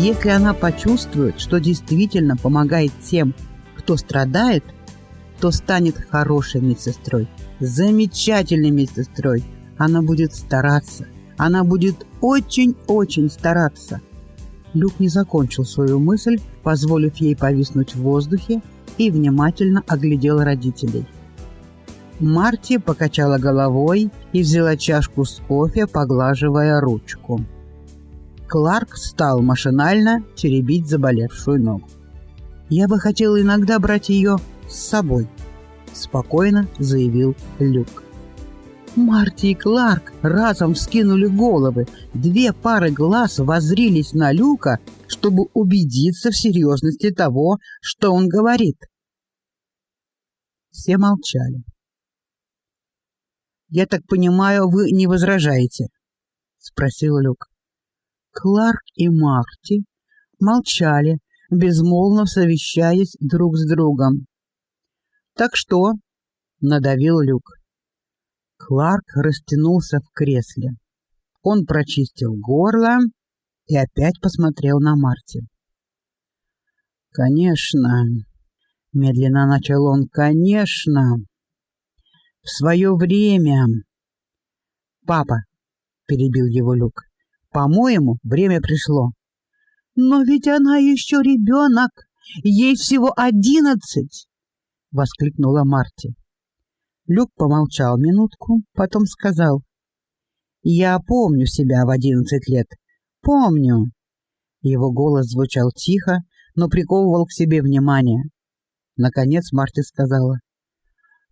Если она почувствует, что действительно помогает тем, кто страдает, то станет хорошей медсестрой, замечательной медсестрой. Она будет стараться, она будет очень-очень стараться. Люк не закончил свою мысль, позволив ей повиснуть в воздухе, и внимательно оглядел родителей. Марти покачала головой и взяла чашку с кофе, поглаживая ручку. Кларк стал машинально теребить заболевшую ногу. «Я бы хотел иногда брать ее с собой», — спокойно заявил Люк. Марти и Кларк разом вскинули головы. Две пары глаз воззрились на Люка, чтобы убедиться в серьезности того, что он говорит. Все молчали. «Я так понимаю, вы не возражаете?» — спросил Люк. Кларк и Марти молчали, безмолвно совещаясь друг с другом. «Так что?» — надавил Люк. Кларк растянулся в кресле. Он прочистил горло и опять посмотрел на Марти. «Конечно», — медленно начал он, — «конечно, в свое время...» «Папа», — перебил его Люк, по-моему, время пришло. Но ведь она еще ребенок. Ей всего одиннадцать, — воскликнула Марти. Люк помолчал минутку, потом сказал. «Я помню себя в одиннадцать лет. Помню». Его голос звучал тихо, но приковывал к себе внимание. Наконец Марти сказала.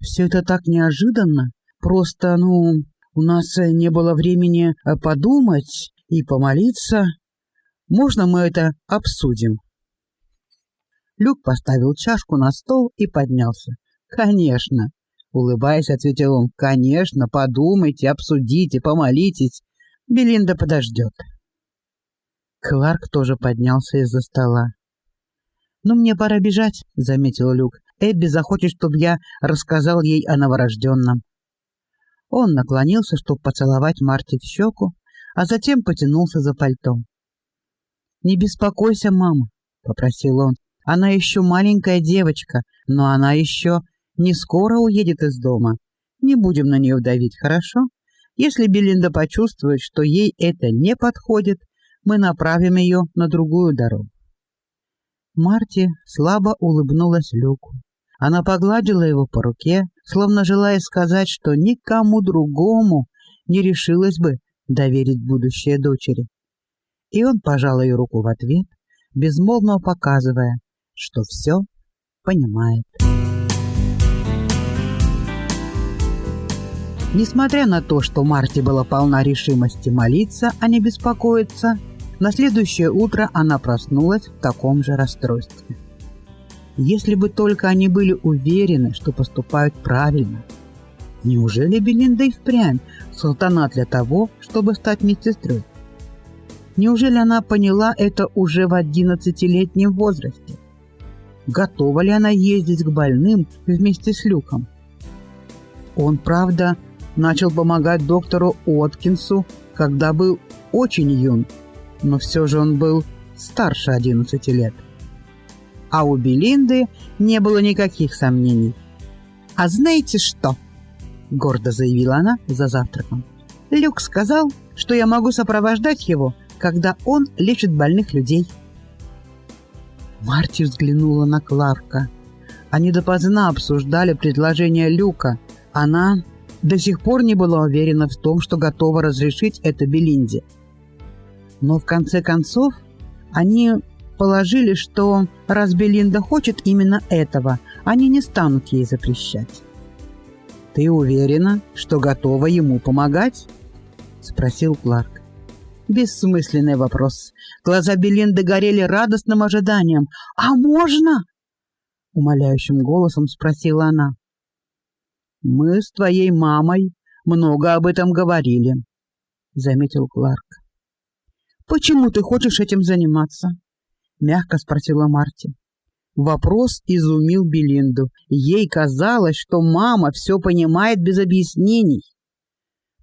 «Все это так неожиданно. Просто, ну, у нас не было времени э, подумать и помолиться. Можно мы это обсудим?» Люк поставил чашку на стол и поднялся. «Конечно!» — улыбаясь, ответил он. «Конечно, подумайте, обсудите, помолитесь. Белинда подождет». Кларк тоже поднялся из-за стола. «Ну, мне пора бежать», — заметил Люк. «Эбби захочет, чтобы я рассказал ей о новорожденном». Он наклонился, чтобы поцеловать Марти в щеку, а затем потянулся за пальто. «Не беспокойся, мама», — попросил он. «Она еще маленькая девочка, но она еще не скоро уедет из дома. Не будем на нее давить, хорошо? Если Белинда почувствует, что ей это не подходит, мы направим ее на другую дорогу». Марти слабо улыбнулась Люку. Она погладила его по руке, словно желая сказать, что никому другому не решилась бы доверить будущее дочери. И он пожал ее руку в ответ, безмолвно показывая, что все понимает. Несмотря на то, что Марти была полна решимости молиться, а не беспокоиться, на следующее утро она проснулась в таком же расстройстве. Если бы только они были уверены, что поступают правильно – Неужели Белинда и впрямь султана для того, чтобы стать медсестрой? Неужели она поняла это уже в одиннадцатилетнем возрасте? Готова ли она ездить к больным вместе с Люком? Он, правда, начал помогать доктору Откинсу, когда был очень юн, но все же он был старше 11 лет. А у Белинды не было никаких сомнений. «А знаете что?» — гордо заявила она за завтраком. «Люк сказал, что я могу сопровождать его, когда он лечит больных людей». Марти взглянула на Кларка. Они допоздна обсуждали предложение Люка. Она до сих пор не была уверена в том, что готова разрешить это Белинде. Но в конце концов они положили, что раз Белинда хочет именно этого, они не станут ей запрещать. «Ты уверена, что готова ему помогать?» — спросил Кларк. Бессмысленный вопрос. Глаза Белинды горели радостным ожиданием. «А можно?» — умоляющим голосом спросила она. «Мы с твоей мамой много об этом говорили», — заметил Кларк. «Почему ты хочешь этим заниматься?» — мягко спросила Марти. Вопрос изумил Белинду. Ей казалось, что мама все понимает без объяснений.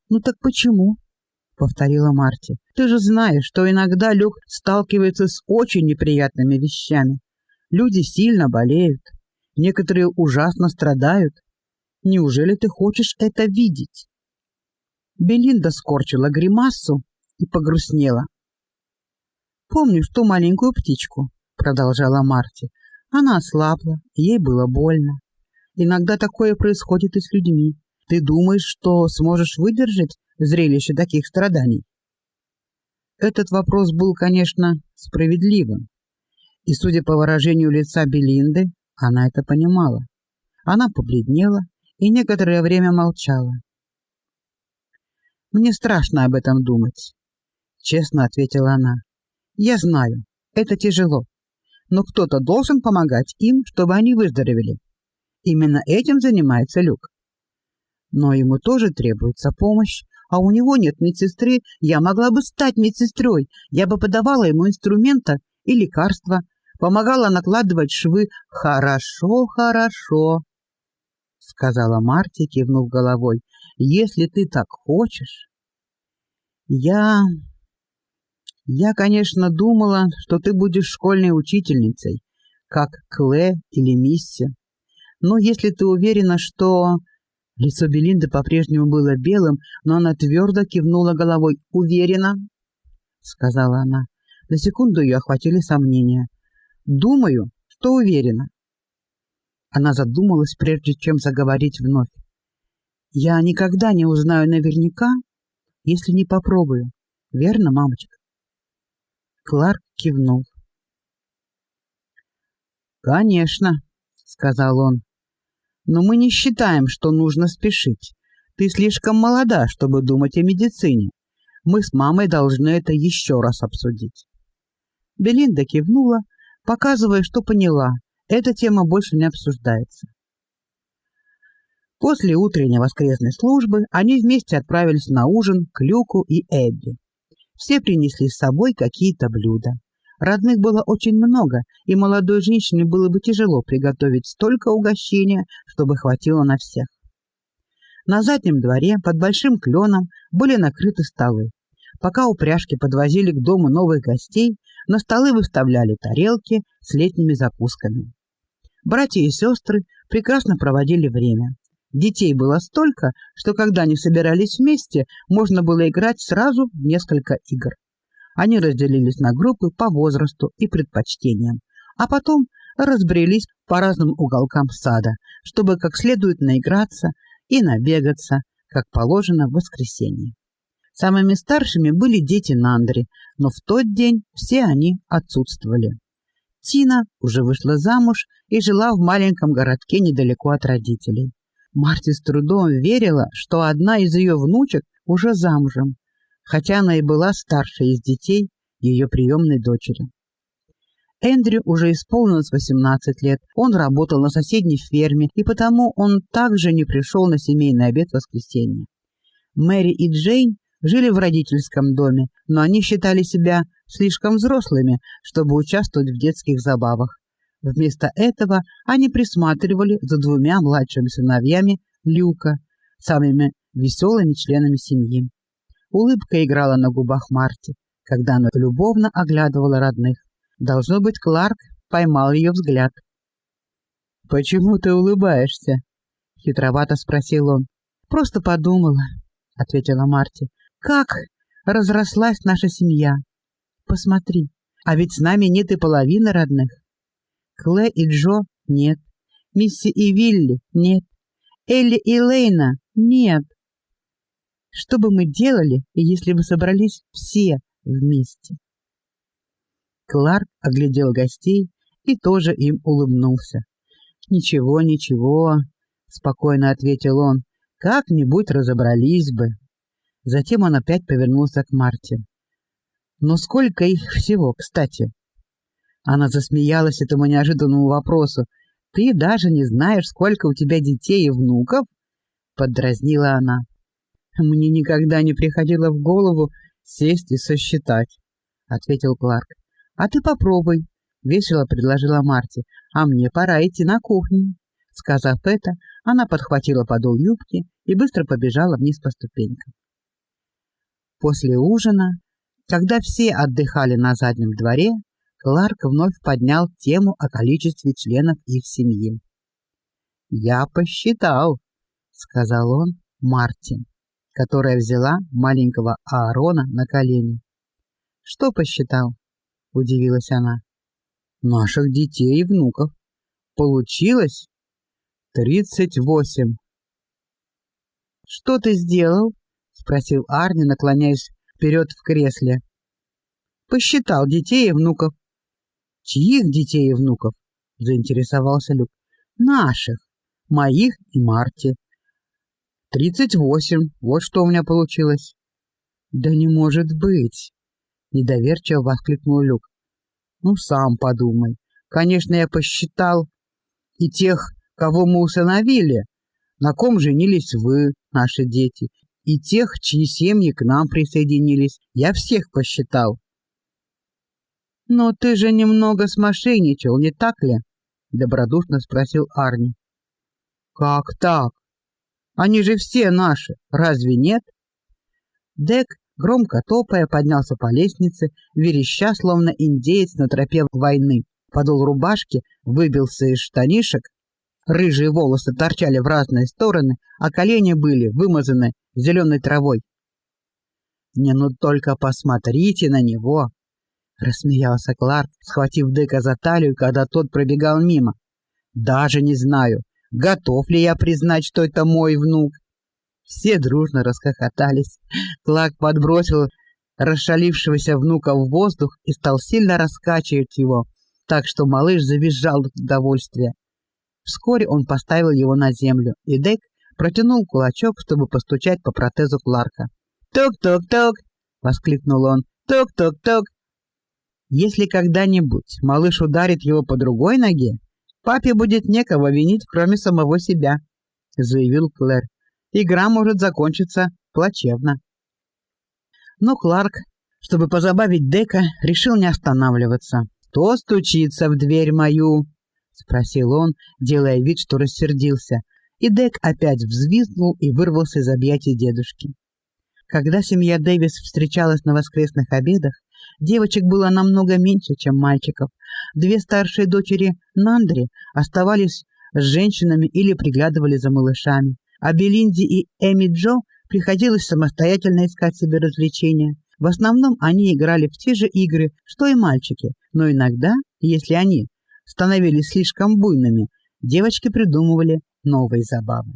«Ну так почему?» — повторила Марти. «Ты же знаешь, что иногда Люк сталкивается с очень неприятными вещами. Люди сильно болеют, некоторые ужасно страдают. Неужели ты хочешь это видеть?» Белинда скорчила гримасу и погрустнела. «Помнишь ту маленькую птичку?» — продолжала Марти. Она ослабла, ей было больно. Иногда такое происходит и с людьми. Ты думаешь, что сможешь выдержать зрелище таких страданий? Этот вопрос был, конечно, справедливым. И, судя по выражению лица Белинды, она это понимала. Она побледнела и некоторое время молчала. «Мне страшно об этом думать», — честно ответила она. «Я знаю, это тяжело но кто-то должен помогать им, чтобы они выздоровели. Именно этим занимается Люк. Но ему тоже требуется помощь, а у него нет медсестры. Я могла бы стать медсестрой. Я бы подавала ему инструмента и лекарства, помогала накладывать швы. Хорошо, хорошо, сказала Марти, кивнув головой. Если ты так хочешь. Я я, конечно, думала, что ты будешь школьной учительницей, как Кле или Мисси. Но если ты уверена, что... Лицо Белинды по-прежнему было белым, но она твердо кивнула головой. «Уверена?» — сказала она. На секунду ее охватили сомнения. «Думаю, что уверена». Она задумалась, прежде чем заговорить вновь. «Я никогда не узнаю наверняка, если не попробую. Верно, мамочка?» Кларк кивнул. «Конечно», — сказал он. «Но мы не считаем, что нужно спешить. Ты слишком молода, чтобы думать о медицине. Мы с мамой должны это еще раз обсудить». Белинда кивнула, показывая, что поняла. Эта тема больше не обсуждается. После утренней воскресной службы они вместе отправились на ужин к Люку и Эбби. Все принесли с собой какие-то блюда. Родных было очень много, и молодой женщине было бы тяжело приготовить столько угощения, чтобы хватило на всех. На заднем дворе под большим кленом были накрыты столы. Пока упряжки подвозили к дому новых гостей, на столы выставляли тарелки с летними закусками. Братья и сестры прекрасно проводили время. Детей было столько, что когда они собирались вместе, можно было играть сразу в несколько игр. Они разделились на группы по возрасту и предпочтениям, а потом разбрелись по разным уголкам сада, чтобы как следует наиграться и набегаться, как положено в воскресенье. Самыми старшими были дети Нандри, но в тот день все они отсутствовали. Тина уже вышла замуж и жила в маленьком городке недалеко от родителей. Марти с трудом верила, что одна из ее внучек уже замужем, хотя она и была старшей из детей ее приемной дочери. Эндрю уже исполнилось 18 лет. Он работал на соседней ферме, и потому он также не пришел на семейный обед в воскресенье. Мэри и Джейн жили в родительском доме, но они считали себя слишком взрослыми, чтобы участвовать в детских забавах. Вместо этого они присматривали за двумя младшими сыновьями Люка, самыми веселыми членами семьи. Улыбка играла на губах Марти, когда она любовно оглядывала родных. Должно быть, Кларк поймал ее взгляд. «Почему ты улыбаешься?» — хитровато спросил он. «Просто подумала», — ответила Марти. «Как разрослась наша семья! Посмотри, а ведь с нами нет и половины родных. Клэ и Джо — нет. Мисси и Вилли — нет. Элли и Лейна — нет. Что бы мы делали, если бы собрались все вместе? Кларк оглядел гостей и тоже им улыбнулся. «Ничего, ничего», — спокойно ответил он, — «как-нибудь разобрались бы». Затем он опять повернулся к Марте. Но сколько их всего, кстати? Она засмеялась этому неожиданному вопросу. Ты даже не знаешь, сколько у тебя детей и внуков? поддразнила она. Мне никогда не приходило в голову сесть и сосчитать, ответил Кларк. А ты попробуй, весело предложила Марти. А мне пора идти на кухню. Сказав это, она подхватила подол юбки и быстро побежала вниз по ступенькам. После ужина, когда все отдыхали на заднем дворе, Кларк вновь поднял тему о количестве членов их семьи. "Я посчитал", сказал он Марти, которая взяла маленького Аарона на колени. "Что посчитал?" удивилась она. "Наших детей и внуков. Получилось тридцать восемь. Что ты сделал? спросил Арни, наклоняясь вперед в кресле. Посчитал детей и внуков. Чьих детей и внуков? заинтересовался Люк. Наших, моих и Марти. Тридцать восемь. Вот что у меня получилось. Да не может быть, недоверчиво воскликнул Люк. Ну сам подумай. Конечно, я посчитал и тех, кого мы усыновили, на ком женились вы, наши дети, и тех, чьи семьи к нам присоединились. Я всех посчитал. Но ты же немного смошенничал, не так ли? добродушно спросил Арни. Как так? Они же все наши, разве нет? Дек, громко топая, поднялся по лестнице, вереща, словно индеец на тропе войны. Подол рубашки выбился из штанишек, Рыжие волосы торчали в разные стороны, а колени были вымазаны зеленой травой. «Не, ну только посмотрите на него!» — рассмеялся Кларк, схватив Дека за талию, когда тот пробегал мимо. «Даже не знаю, готов ли я признать, что это мой внук!» Все дружно расхохотались. Кларк подбросил расшалившегося внука в воздух и стал сильно раскачивать его, так что малыш завизжал от удовольствия. Вскоре он поставил его на землю, и Дек протянул кулачок, чтобы постучать по протезу Кларка. «Тук-тук-тук!» — воскликнул он. «Тук-тук-тук!» «Если когда-нибудь малыш ударит его по другой ноге, папе будет некого винить, кроме самого себя», — заявил Клэр. «Игра может закончиться плачевно». Но Кларк, чтобы позабавить Дека, решил не останавливаться. «Кто стучится в дверь мою?» — спросил он, делая вид, что рассердился, и Дек опять взвизгнул и вырвался из объятий дедушки. Когда семья Дэвис встречалась на воскресных обедах, девочек было намного меньше, чем мальчиков. Две старшие дочери Нандри оставались с женщинами или приглядывали за малышами, а Белинди и Эми Джо приходилось самостоятельно искать себе развлечения. В основном они играли в те же игры, что и мальчики, но иногда, если они становились слишком буйными, девочки придумывали новые забавы.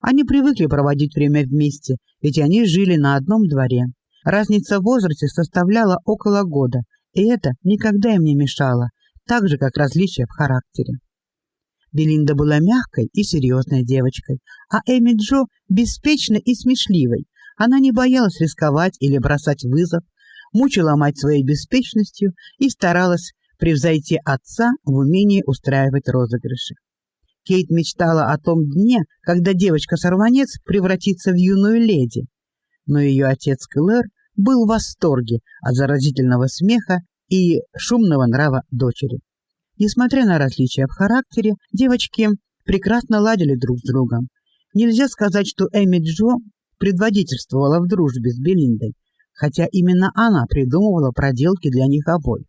Они привыкли проводить время вместе, ведь они жили на одном дворе. Разница в возрасте составляла около года, и это никогда им не мешало, так же, как различия в характере. Белинда была мягкой и серьезной девочкой, а Эми Джо — беспечной и смешливой. Она не боялась рисковать или бросать вызов, мучила мать своей беспечностью и старалась превзойти отца в умении устраивать розыгрыши. Кейт мечтала о том дне, когда девочка-сорванец превратится в юную леди. Но ее отец Клэр был в восторге от заразительного смеха и шумного нрава дочери. Несмотря на различия в характере, девочки прекрасно ладили друг с другом. Нельзя сказать, что Эми Джо предводительствовала в дружбе с Белиндой, хотя именно она придумывала проделки для них обоих.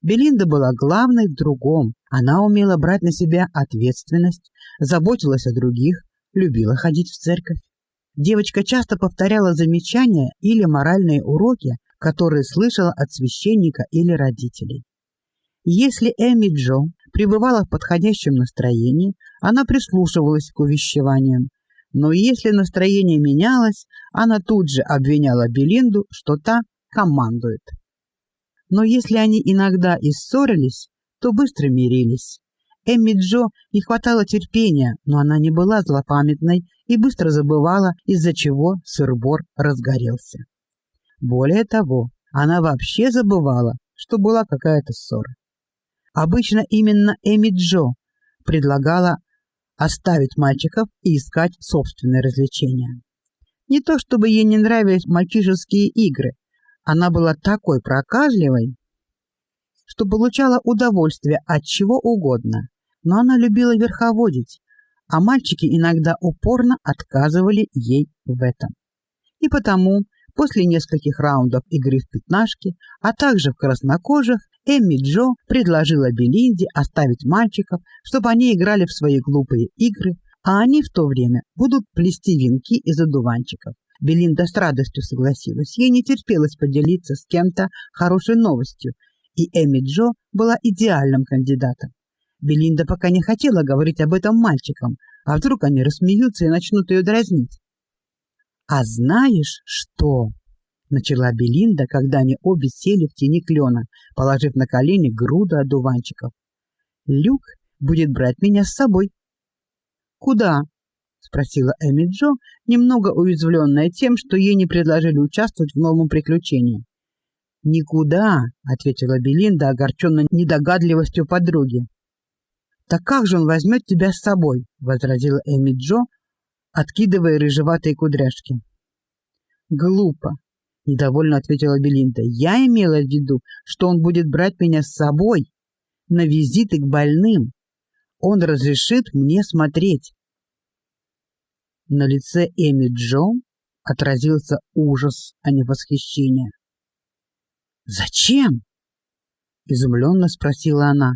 Белинда была главной в другом. Она умела брать на себя ответственность, заботилась о других, любила ходить в церковь. Девочка часто повторяла замечания или моральные уроки, которые слышала от священника или родителей. Если Эми Джо пребывала в подходящем настроении, она прислушивалась к увещеваниям, но если настроение менялось, она тут же обвиняла Белинду, что та командует но если они иногда и ссорились, то быстро мирились. Эмми Джо не хватало терпения, но она не была злопамятной и быстро забывала, из-за чего сыр-бор разгорелся. Более того, она вообще забывала, что была какая-то ссора. Обычно именно Эми Джо предлагала оставить мальчиков и искать собственные развлечения. Не то чтобы ей не нравились мальчишеские игры, она была такой проказливой, что получала удовольствие от чего угодно, но она любила верховодить, а мальчики иногда упорно отказывали ей в этом. И потому, после нескольких раундов игры в пятнашки, а также в краснокожих, Эмми Джо предложила Белинде оставить мальчиков, чтобы они играли в свои глупые игры, а они в то время будут плести венки из одуванчиков. Белинда с радостью согласилась. Ей не терпелось поделиться с кем-то хорошей новостью, и Эми Джо была идеальным кандидатом. Белинда пока не хотела говорить об этом мальчикам, а вдруг они рассмеются и начнут ее дразнить. А знаешь что? начала Белинда, когда они обе сели в тени клена, положив на колени груду одуванчиков. Люк будет брать меня с собой. Куда? спросила Эми Джо, немного уязвленная тем, что ей не предложили участвовать в новом приключении. Никуда, ответила Белинда, огорченная недогадливостью подруги. Так как же он возьмет тебя с собой? возразила Эми Джо, откидывая рыжеватые кудряшки. Глупо, недовольно ответила Белинда. Я имела в виду, что он будет брать меня с собой на визиты к больным. Он разрешит мне смотреть. На лице Эми Джо отразился ужас, а не восхищение. Зачем? изумленно спросила она.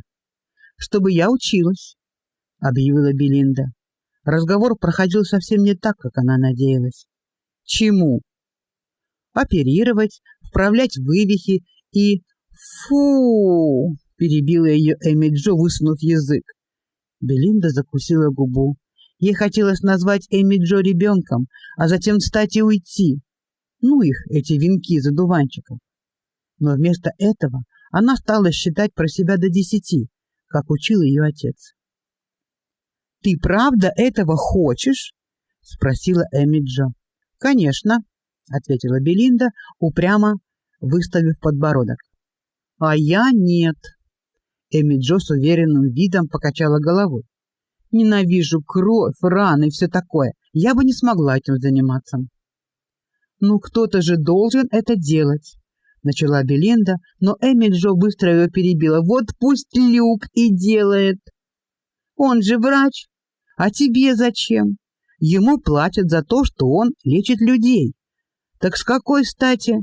Чтобы я училась, объявила Белинда. Разговор проходил совсем не так, как она надеялась. Чему? Оперировать, вправлять вывихи и фу, перебила ее Эми Джо, высунув язык. Белинда закусила губу. Ей хотелось назвать Эми Джо ребенком, а затем встать и уйти. Ну их, эти венки из одуванчиков. Но вместо этого она стала считать про себя до десяти, как учил ее отец. «Ты правда этого хочешь?» — спросила Эми Джо. «Конечно», — ответила Белинда, упрямо выставив подбородок. «А я нет». Эми Джо с уверенным видом покачала головой. Ненавижу кровь, раны и все такое. Я бы не смогла этим заниматься. Ну кто-то же должен это делать, начала Белинда, но Эми Джо быстро ее перебила. Вот пусть Люк и делает. Он же врач. А тебе зачем? Ему платят за то, что он лечит людей. Так с какой стати?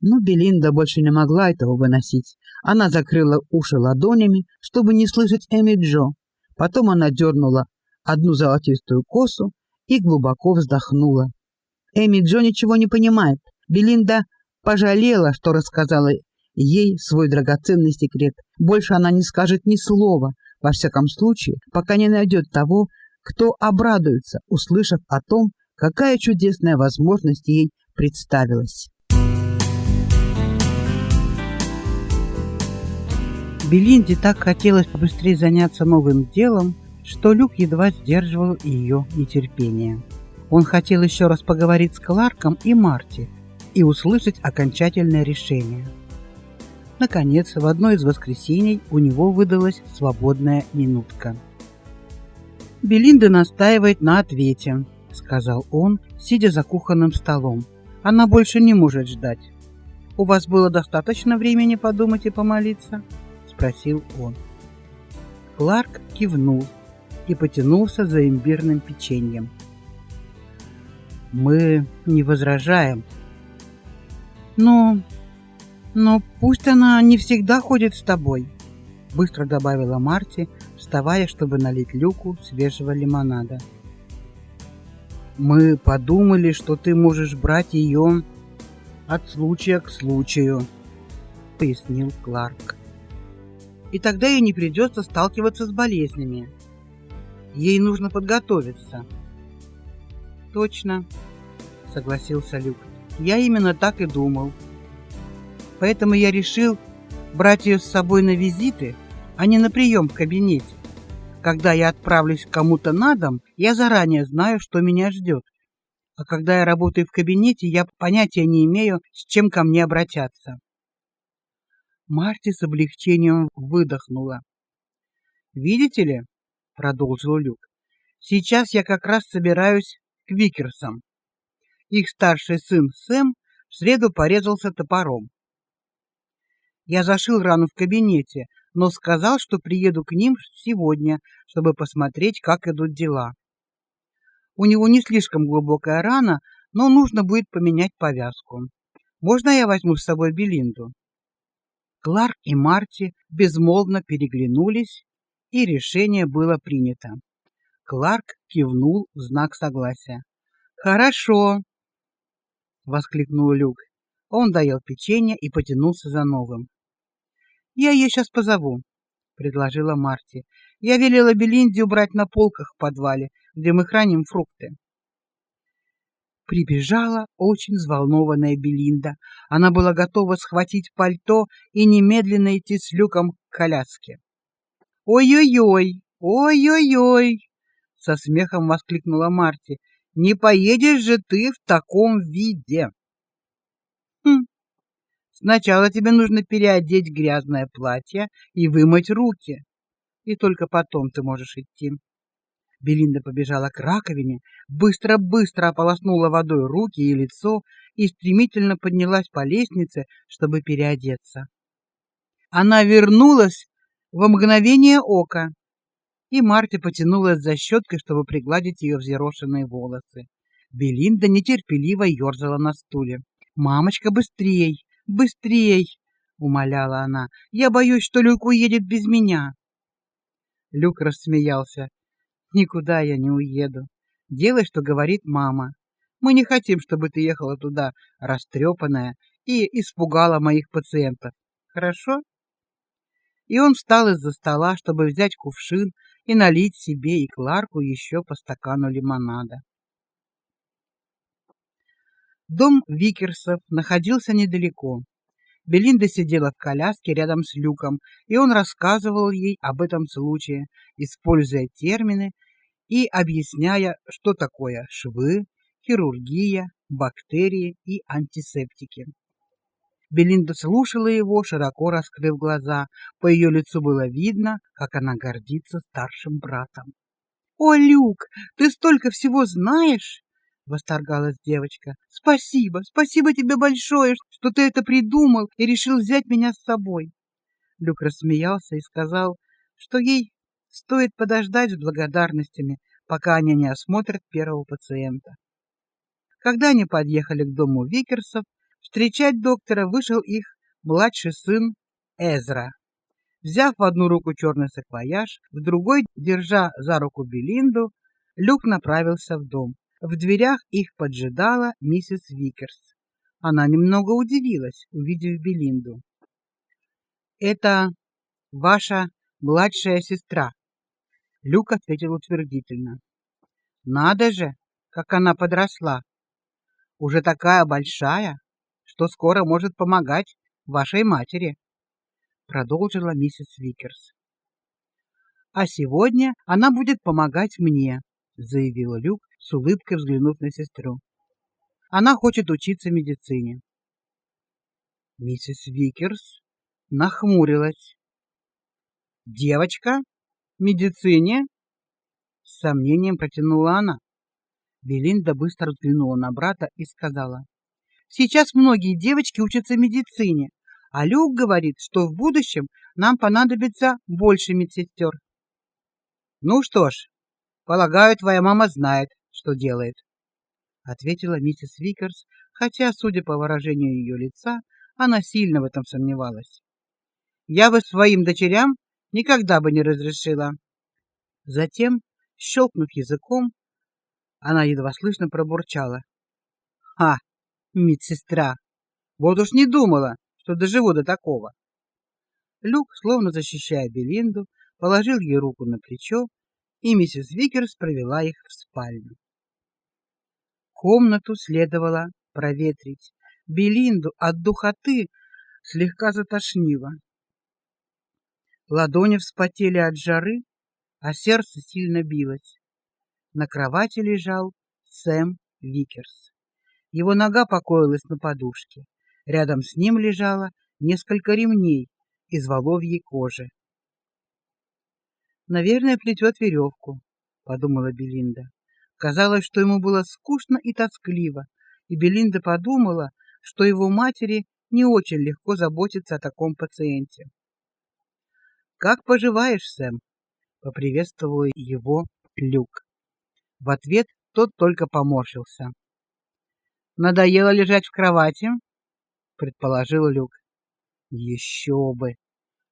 Но Белинда больше не могла этого выносить. Она закрыла уши ладонями, чтобы не слышать Эми Джо. Потом она дернула одну золотистую косу и глубоко вздохнула. Эми Джо ничего не понимает. Белинда пожалела, что рассказала ей свой драгоценный секрет. Больше она не скажет ни слова, во всяком случае, пока не найдет того, кто обрадуется, услышав о том, какая чудесная возможность ей представилась. Белинде так хотелось побыстрее заняться новым делом, что Люк едва сдерживал ее нетерпение. Он хотел еще раз поговорить с Кларком и Марти и услышать окончательное решение. Наконец, в одно из воскресений у него выдалась свободная минутка. «Белинда настаивает на ответе», — сказал он, сидя за кухонным столом. «Она больше не может ждать. У вас было достаточно времени подумать и помолиться?» спросил он. Кларк кивнул и потянулся за имбирным печеньем. Мы не возражаем. Но но пусть она не всегда ходит с тобой, быстро добавила Марти, вставая, чтобы налить Люку свежего лимонада. Мы подумали, что ты можешь брать ее от случая к случаю, пояснил Кларк и тогда ей не придется сталкиваться с болезнями. Ей нужно подготовиться. Точно, согласился Люк. Я именно так и думал. Поэтому я решил брать ее с собой на визиты, а не на прием в кабинете. Когда я отправлюсь к кому-то на дом, я заранее знаю, что меня ждет. А когда я работаю в кабинете, я понятия не имею, с чем ко мне обратятся. Марти с облегчением выдохнула. Видите ли, продолжил Люк. Сейчас я как раз собираюсь к Викерсам. Их старший сын Сэм в среду порезался топором. Я зашил рану в кабинете, но сказал, что приеду к ним сегодня, чтобы посмотреть, как идут дела. У него не слишком глубокая рана, но нужно будет поменять повязку. Можно я возьму с собой Белинду? Кларк и Марти безмолвно переглянулись, и решение было принято. Кларк кивнул в знак согласия. Хорошо, воскликнул Люк. Он доел печенье и потянулся за новым. Я ее сейчас позову, предложила Марти. Я велела Белинде убрать на полках в подвале, где мы храним фрукты. Прибежала очень взволнованная Белинда. Она была готова схватить пальто и немедленно идти с Люком к коляске. Ой-ой-ой, ой-ой-ой, со смехом воскликнула Марти. Не поедешь же ты в таком виде. Хм. Сначала тебе нужно переодеть грязное платье и вымыть руки, и только потом ты можешь идти. Белинда побежала к раковине, быстро-быстро ополоснула водой руки и лицо и стремительно поднялась по лестнице, чтобы переодеться. Она вернулась в мгновение ока, и Марта потянулась за щеткой, чтобы пригладить ее взъерошенные волосы. Белинда нетерпеливо ерзала на стуле. "Мамочка, быстрей, быстрей!" умоляла она. "Я боюсь, что Люк уедет без меня". Люк рассмеялся. Никуда я не уеду. Делай, что говорит мама. Мы не хотим, чтобы ты ехала туда растрепанная и испугала моих пациентов. Хорошо? И он встал из-за стола, чтобы взять кувшин и налить себе и Кларку еще по стакану лимонада. Дом Викерсов находился недалеко. Белинда сидела в коляске рядом с Люком, и он рассказывал ей об этом случае, используя термины и объясняя, что такое швы, хирургия, бактерии и антисептики. Белинда слушала его, широко раскрыв глаза. По ее лицу было видно, как она гордится старшим братом. "О, Люк, ты столько всего знаешь!" восторгалась девочка. Спасибо, спасибо тебе большое, что ты это придумал и решил взять меня с собой. Люк рассмеялся и сказал, что ей стоит подождать с благодарностями, пока они не осмотрят первого пациента. Когда они подъехали к дому Викерсов, встречать доктора вышел их младший сын Эзра. Взяв в одну руку черный саквояж, в другой, держа за руку Белинду, Люк направился в дом. В дверях их поджидала миссис Викерс. Она немного удивилась, увидев Белинду. Это ваша младшая сестра, Люк ответил утвердительно. Надо же, как она подросла. Уже такая большая, что скоро может помогать вашей матери, продолжила миссис Викерс. А сегодня она будет помогать мне, заявил Люк, с улыбкой взглянув на сестру. Она хочет учиться медицине. Миссис Викерс нахмурилась. Девочка, медицине? С сомнением протянула она. Белинда быстро взглянула на брата и сказала: "Сейчас многие девочки учатся медицине, а Люк говорит, что в будущем нам понадобится больше медсестер. Ну что ж, полагаю, твоя мама знает, что делает, ответила миссис Викерс, хотя, судя по выражению ее лица, она сильно в этом сомневалась. Я бы своим дочерям никогда бы не разрешила. Затем, щелкнув языком, она едва слышно пробурчала: "А, медсестра. Вот уж не думала, что доживу до такого". Люк, словно защищая Белинду, положил ей руку на плечо, и миссис Викерс провела их в спальню. Комнату следовало проветрить. Белинду от духоты слегка затошнило. Ладони вспотели от жары, а сердце сильно билось. На кровати лежал Сэм Викерс. Его нога покоилась на подушке. Рядом с ним лежало несколько ремней из воловьей кожи. Наверное, плетет веревку, подумала Белинда. Казалось, что ему было скучно и тоскливо, и Белинда подумала, что его матери не очень легко заботиться о таком пациенте. Как поживаешь, Сэм? поприветствовал его Люк. В ответ тот только поморщился. Надоело лежать в кровати, предположил Люк. Еще бы,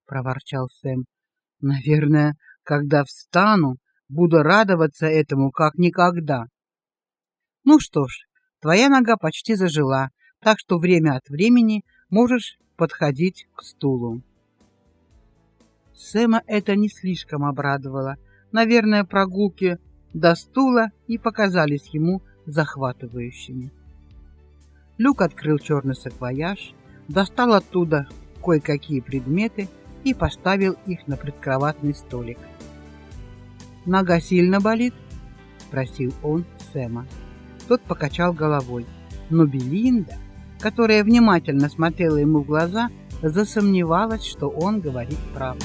проворчал Сэм. Наверное, когда встану, буду радоваться этому как никогда. Ну что ж, твоя нога почти зажила, так что время от времени можешь подходить к стулу. Сэма это не слишком обрадовало. Наверное, прогулки до стула и показались ему захватывающими. Люк открыл черный саквояж, достал оттуда кое-какие предметы и поставил их на предкроватный столик. Нога сильно болит? спросил он Сэма. Тот покачал головой, но Белинда, которая внимательно смотрела ему в глаза, засомневалась, что он говорит правду.